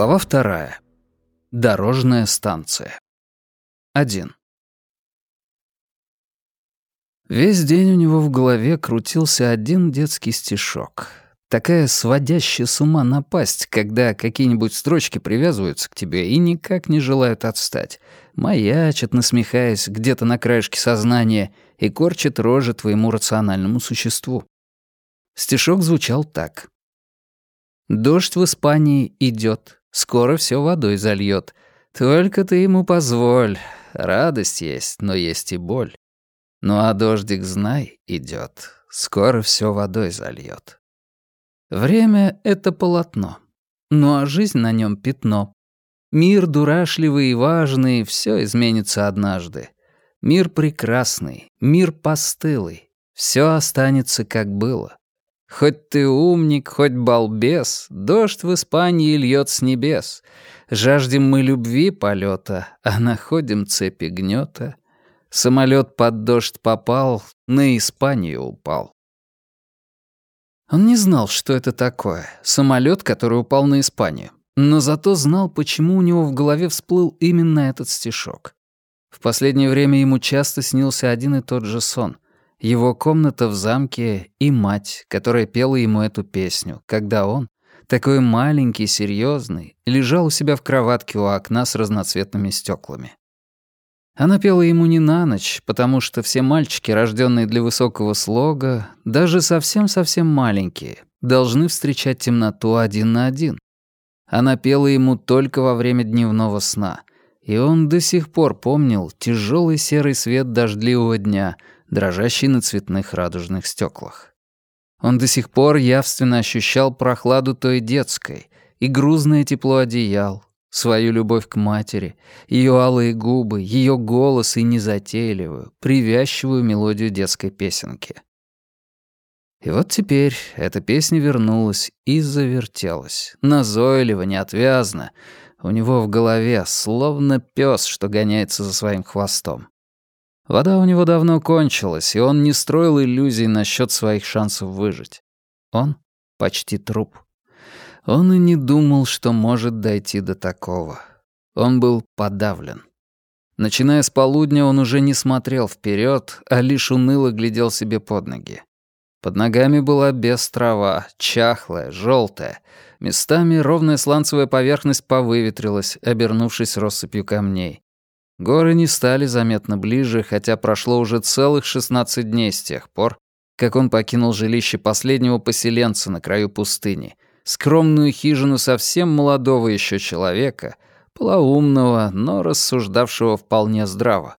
Глава вторая. Дорожная станция. Один. Весь день у него в голове крутился один детский стишок. Такая сводящая с ума напасть, когда какие-нибудь строчки привязываются к тебе и никак не желают отстать. Маячат, насмехаясь где-то на краешке сознания и корчат рожи твоему рациональному существу. Стишок звучал так. «Дождь в Испании идет, скоро все водой зальет. Только ты ему позволь. Радость есть, но есть и боль. Ну а дождик, знай, идет, скоро все водой зальет. Время — это полотно, ну а жизнь на нем пятно. Мир дурашливый и важный, все изменится однажды. Мир прекрасный, мир постылый, все останется как было. Хоть ты умник, хоть балбес, дождь в Испании льет с небес. Жаждем мы любви полета, а находим цепи гнета. Самолет под дождь попал, на Испанию упал. Он не знал, что это такое, самолет, который упал на Испанию, но зато знал, почему у него в голове всплыл именно этот стишок. В последнее время ему часто снился один и тот же сон. Его комната в замке и мать, которая пела ему эту песню, когда он, такой маленький, серьезный, лежал у себя в кроватке у окна с разноцветными стеклами. Она пела ему не на ночь, потому что все мальчики, рожденные для высокого слога, даже совсем-совсем маленькие, должны встречать темноту один на один. Она пела ему только во время дневного сна, и он до сих пор помнил тяжелый серый свет дождливого дня, дрожащий на цветных радужных стеклах. Он до сих пор явственно ощущал прохладу той детской и грузное тепло одеял, свою любовь к матери, ее алые губы, ее голос и незатейливую, привязчивую мелодию детской песенки. И вот теперь эта песня вернулась и завертелась, назойливо, неотвязно, у него в голове, словно пес, что гоняется за своим хвостом. Вода у него давно кончилась, и он не строил иллюзий насчет своих шансов выжить. Он почти труп. Он и не думал, что может дойти до такого. Он был подавлен. Начиная с полудня, он уже не смотрел вперед, а лишь уныло глядел себе под ноги. Под ногами была без трава, чахлая, желтая. Местами ровная сланцевая поверхность повыветрилась, обернувшись россыпью камней. Горы не стали заметно ближе, хотя прошло уже целых 16 дней с тех пор, как он покинул жилище последнего поселенца на краю пустыни, скромную хижину совсем молодого еще человека, полоумного, но рассуждавшего вполне здраво.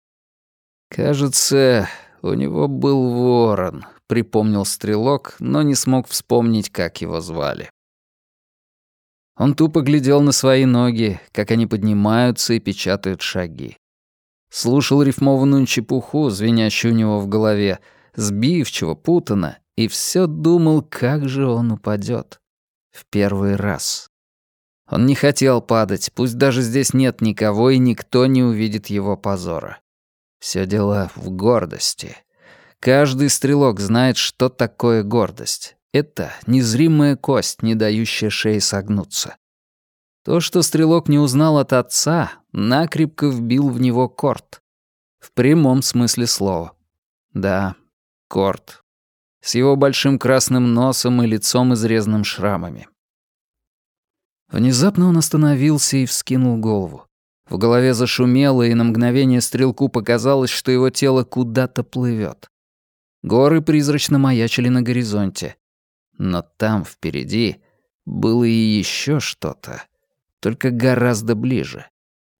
«Кажется, у него был ворон», — припомнил стрелок, но не смог вспомнить, как его звали. Он тупо глядел на свои ноги, как они поднимаются и печатают шаги. Слушал рифмованную чепуху, звенящую у него в голове, сбивчиво, путано, и все думал, как же он упадет. В первый раз. Он не хотел падать, пусть даже здесь нет никого и никто не увидит его позора. Все дело в гордости. Каждый стрелок знает, что такое гордость. Это незримая кость, не дающая шее согнуться. То, что стрелок не узнал от отца, накрепко вбил в него корт. В прямом смысле слова. Да, корт с его большим красным носом и лицом, изрезанным шрамами. Внезапно он остановился и вскинул голову. В голове зашумело, и на мгновение стрелку показалось, что его тело куда-то плывет. Горы призрачно маячили на горизонте. Но там, впереди, было и еще что-то, только гораздо ближе.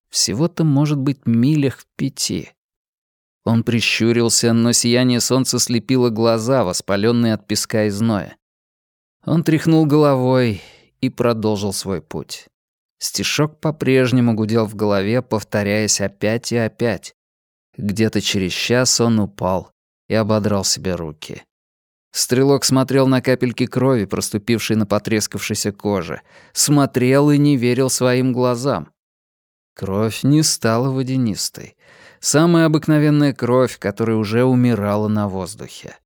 Всего-то, может быть, милях в пяти. Он прищурился, но сияние солнца слепило глаза, воспаленные от песка и зноя. Он тряхнул головой и продолжил свой путь. Стишок по-прежнему гудел в голове, повторяясь опять и опять. Где-то через час он упал и ободрал себе руки. Стрелок смотрел на капельки крови, проступившие на потрескавшейся коже. Смотрел и не верил своим глазам. Кровь не стала водянистой. Самая обыкновенная кровь, которая уже умирала на воздухе.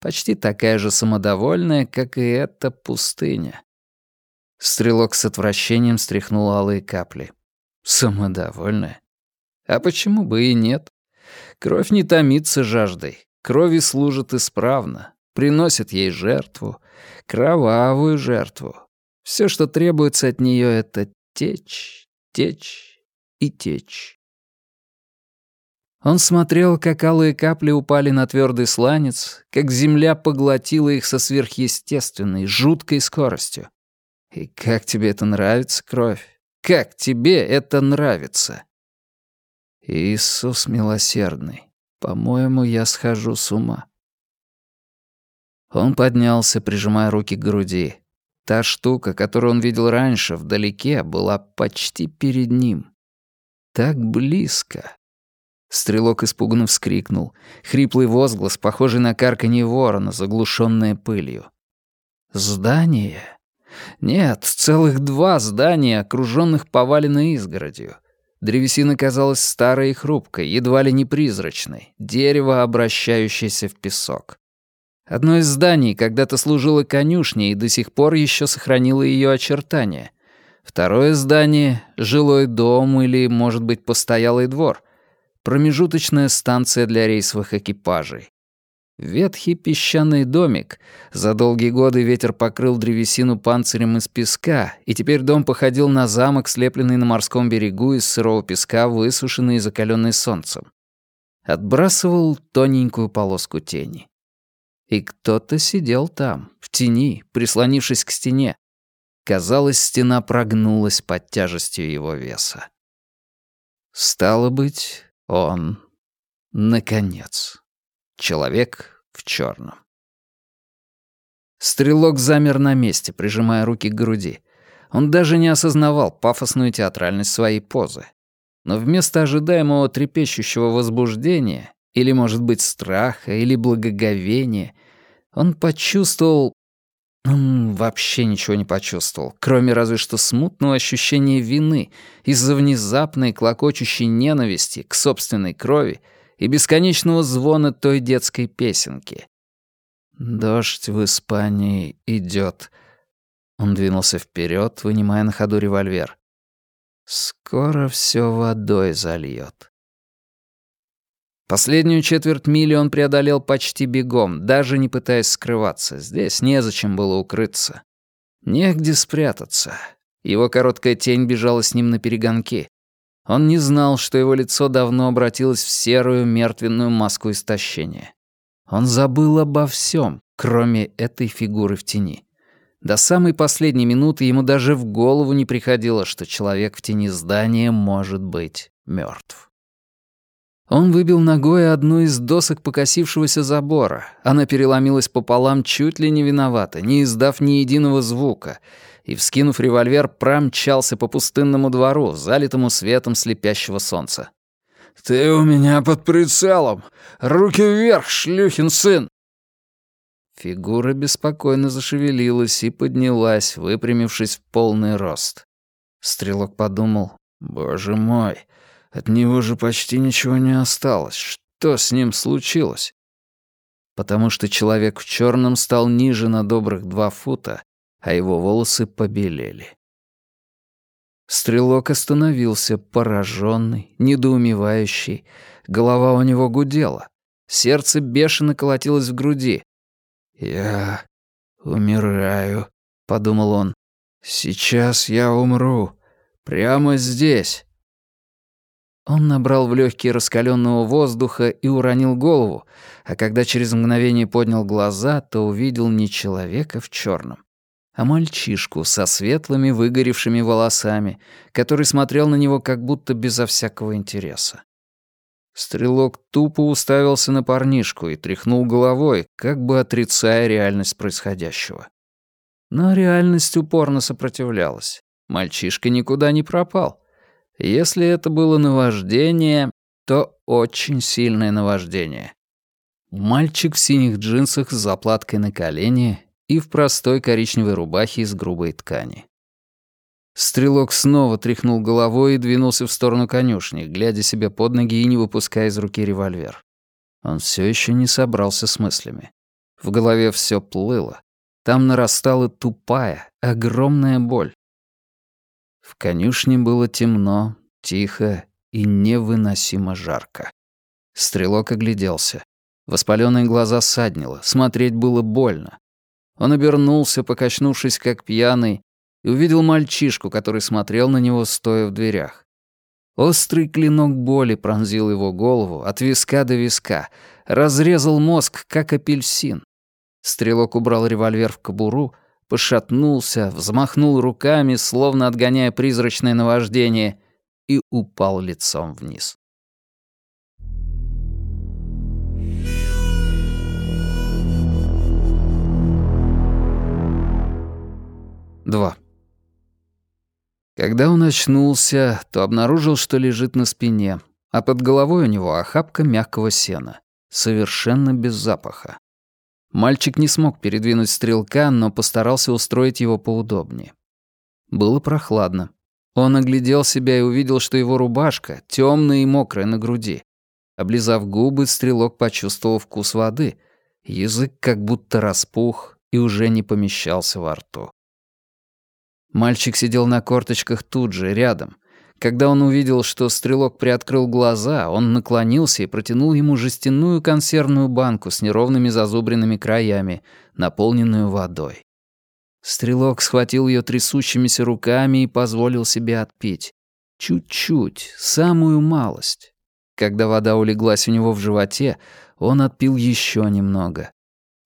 Почти такая же самодовольная, как и эта пустыня. Стрелок с отвращением стряхнул алые капли. Самодовольная. А почему бы и нет? Кровь не томится жаждой. Крови служит исправно, приносит ей жертву, кровавую жертву. Все, что требуется от нее, это течь, течь и течь. Он смотрел, как алые капли упали на твердый сланец, как земля поглотила их со сверхъестественной, жуткой скоростью. И как тебе это нравится, кровь? Как тебе это нравится? Иисус милосердный, по-моему, я схожу с ума. Он поднялся, прижимая руки к груди. Та штука, которую он видел раньше, вдалеке, была почти перед ним. Так близко. Стрелок испуганно вскрикнул. Хриплый возглас, похожий на карканье ворона, заглушенное пылью. «Здание?» Нет, целых два здания, окруженных поваленной изгородью. Древесина казалась старой и хрупкой, едва ли не призрачной, дерево, обращающееся в песок. Одно из зданий когда-то служило конюшней и до сих пор еще сохранило ее очертания. Второе здание — жилой дом или, может быть, постоялый двор. Промежуточная станция для рейсовых экипажей. Ветхий песчаный домик. За долгие годы ветер покрыл древесину панцирем из песка, и теперь дом походил на замок, слепленный на морском берегу из сырого песка, высушенный и закаленный солнцем. Отбрасывал тоненькую полоску тени. И кто-то сидел там, в тени, прислонившись к стене. Казалось, стена прогнулась под тяжестью его веса. Стало быть, он... Наконец. Человек в черном. Стрелок замер на месте, прижимая руки к груди. Он даже не осознавал пафосную театральность своей позы. Но вместо ожидаемого трепещущего возбуждения, или, может быть, страха, или благоговения, он почувствовал... Он вообще ничего не почувствовал, кроме разве что смутного ощущения вины из-за внезапной клокочущей ненависти к собственной крови и бесконечного звона той детской песенки. «Дождь в Испании идет. Он двинулся вперед, вынимая на ходу револьвер. «Скоро все водой зальет. Последнюю четверть мили он преодолел почти бегом, даже не пытаясь скрываться. Здесь незачем было укрыться. Негде спрятаться. Его короткая тень бежала с ним на перегонки. Он не знал, что его лицо давно обратилось в серую мертвенную маску истощения. Он забыл обо всем, кроме этой фигуры в тени. До самой последней минуты ему даже в голову не приходило, что человек в тени здания может быть мертв. Он выбил ногой одну из досок покосившегося забора. Она переломилась пополам чуть ли не виновата, не издав ни единого звука, и, вскинув револьвер, промчался по пустынному двору, залитому светом слепящего солнца. «Ты у меня под прицелом! Руки вверх, шлюхин сын!» Фигура беспокойно зашевелилась и поднялась, выпрямившись в полный рост. Стрелок подумал, «Боже мой, от него же почти ничего не осталось. Что с ним случилось?» Потому что человек в черном стал ниже на добрых два фута а его волосы побелели. Стрелок остановился, пораженный, недоумевающий. Голова у него гудела. Сердце бешено колотилось в груди. «Я умираю», — подумал он. «Сейчас я умру. Прямо здесь». Он набрал в легкие раскаленного воздуха и уронил голову, а когда через мгновение поднял глаза, то увидел не человека в черном, а мальчишку со светлыми выгоревшими волосами, который смотрел на него как будто безо всякого интереса. Стрелок тупо уставился на парнишку и тряхнул головой, как бы отрицая реальность происходящего. Но реальность упорно сопротивлялась. Мальчишка никуда не пропал. Если это было наваждение, то очень сильное наваждение. Мальчик в синих джинсах с заплаткой на колене и в простой коричневой рубахе из грубой ткани. Стрелок снова тряхнул головой и двинулся в сторону конюшни, глядя себе под ноги и не выпуская из руки револьвер. Он все еще не собрался с мыслями. В голове все плыло. Там нарастала тупая, огромная боль. В конюшне было темно, тихо и невыносимо жарко. Стрелок огляделся. Воспаленные глаза саднило, смотреть было больно. Он обернулся, покачнувшись как пьяный, и увидел мальчишку, который смотрел на него, стоя в дверях. Острый клинок боли пронзил его голову от виска до виска, разрезал мозг, как апельсин. Стрелок убрал револьвер в кобуру, пошатнулся, взмахнул руками, словно отгоняя призрачное наваждение, и упал лицом вниз. Два. Когда он очнулся, то обнаружил, что лежит на спине, а под головой у него охапка мягкого сена, совершенно без запаха. Мальчик не смог передвинуть стрелка, но постарался устроить его поудобнее. Было прохладно. Он оглядел себя и увидел, что его рубашка темная и мокрая на груди. Облизав губы, стрелок почувствовал вкус воды. Язык как будто распух и уже не помещался во рту. Мальчик сидел на корточках тут же, рядом. Когда он увидел, что стрелок приоткрыл глаза, он наклонился и протянул ему жестяную консервную банку с неровными зазубренными краями, наполненную водой. Стрелок схватил ее трясущимися руками и позволил себе отпить. Чуть-чуть, самую малость. Когда вода улеглась у него в животе, он отпил еще немного.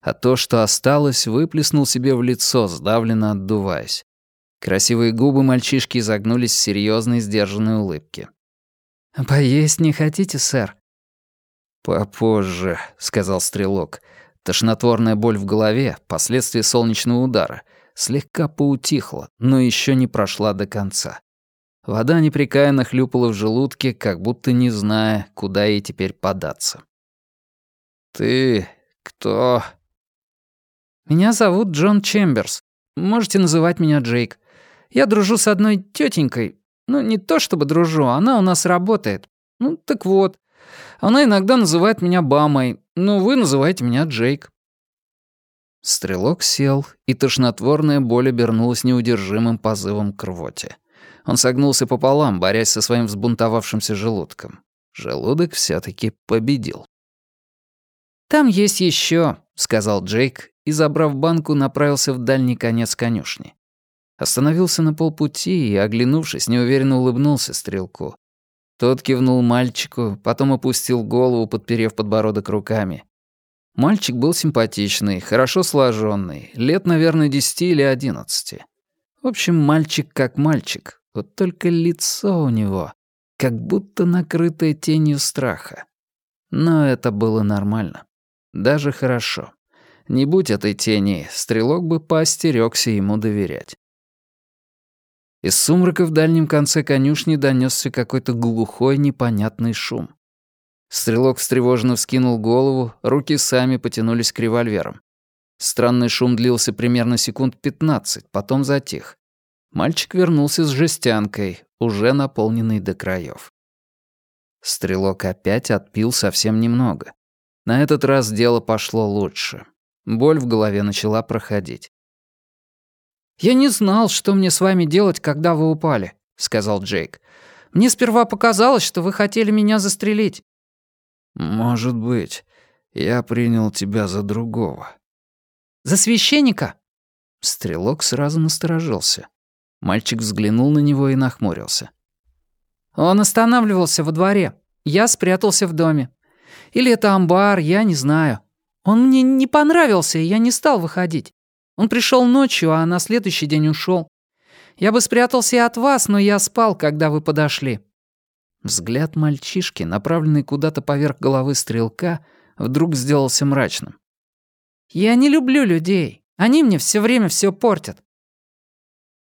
А то, что осталось, выплеснул себе в лицо, сдавленно отдуваясь. Красивые губы мальчишки изогнулись в серьёзной сдержанной улыбке. «Поесть не хотите, сэр?» «Попозже», — сказал стрелок. Тошнотворная боль в голове, последствия солнечного удара, слегка поутихла, но ещё не прошла до конца. Вода непрекаянно хлюпала в желудке, как будто не зная, куда ей теперь податься. «Ты кто?» «Меня зовут Джон Чемберс. Можете называть меня Джейк. Я дружу с одной тетенькой. Ну, не то чтобы дружу, она у нас работает. Ну, так вот. Она иногда называет меня Бамой, но вы называете меня Джейк». Стрелок сел, и тошнотворная боль обернулась неудержимым позывом к рвоте. Он согнулся пополам, борясь со своим взбунтовавшимся желудком. Желудок все таки победил. «Там есть еще, сказал Джейк и, забрав банку, направился в дальний конец конюшни. Остановился на полпути и, оглянувшись, неуверенно улыбнулся стрелку. Тот кивнул мальчику, потом опустил голову, подперев подбородок руками. Мальчик был симпатичный, хорошо сложенный, лет, наверное, десяти или одиннадцати. В общем, мальчик как мальчик, вот только лицо у него, как будто накрытое тенью страха. Но это было нормально. Даже хорошо. Не будь этой тени, стрелок бы поостерёгся ему доверять. Из сумрака в дальнем конце конюшни донесся какой-то глухой непонятный шум. Стрелок встревоженно вскинул голову, руки сами потянулись к револьверам. Странный шум длился примерно секунд пятнадцать, потом затих. Мальчик вернулся с жестянкой, уже наполненной до краев. Стрелок опять отпил совсем немного. На этот раз дело пошло лучше. Боль в голове начала проходить. «Я не знал, что мне с вами делать, когда вы упали», — сказал Джейк. «Мне сперва показалось, что вы хотели меня застрелить». «Может быть. Я принял тебя за другого». «За священника?» Стрелок сразу насторожился. Мальчик взглянул на него и нахмурился. «Он останавливался во дворе. Я спрятался в доме. Или это амбар, я не знаю. Он мне не понравился, и я не стал выходить. Он пришел ночью, а на следующий день ушел. Я бы спрятался и от вас, но я спал, когда вы подошли». Взгляд мальчишки, направленный куда-то поверх головы стрелка, вдруг сделался мрачным. «Я не люблю людей. Они мне все время все портят.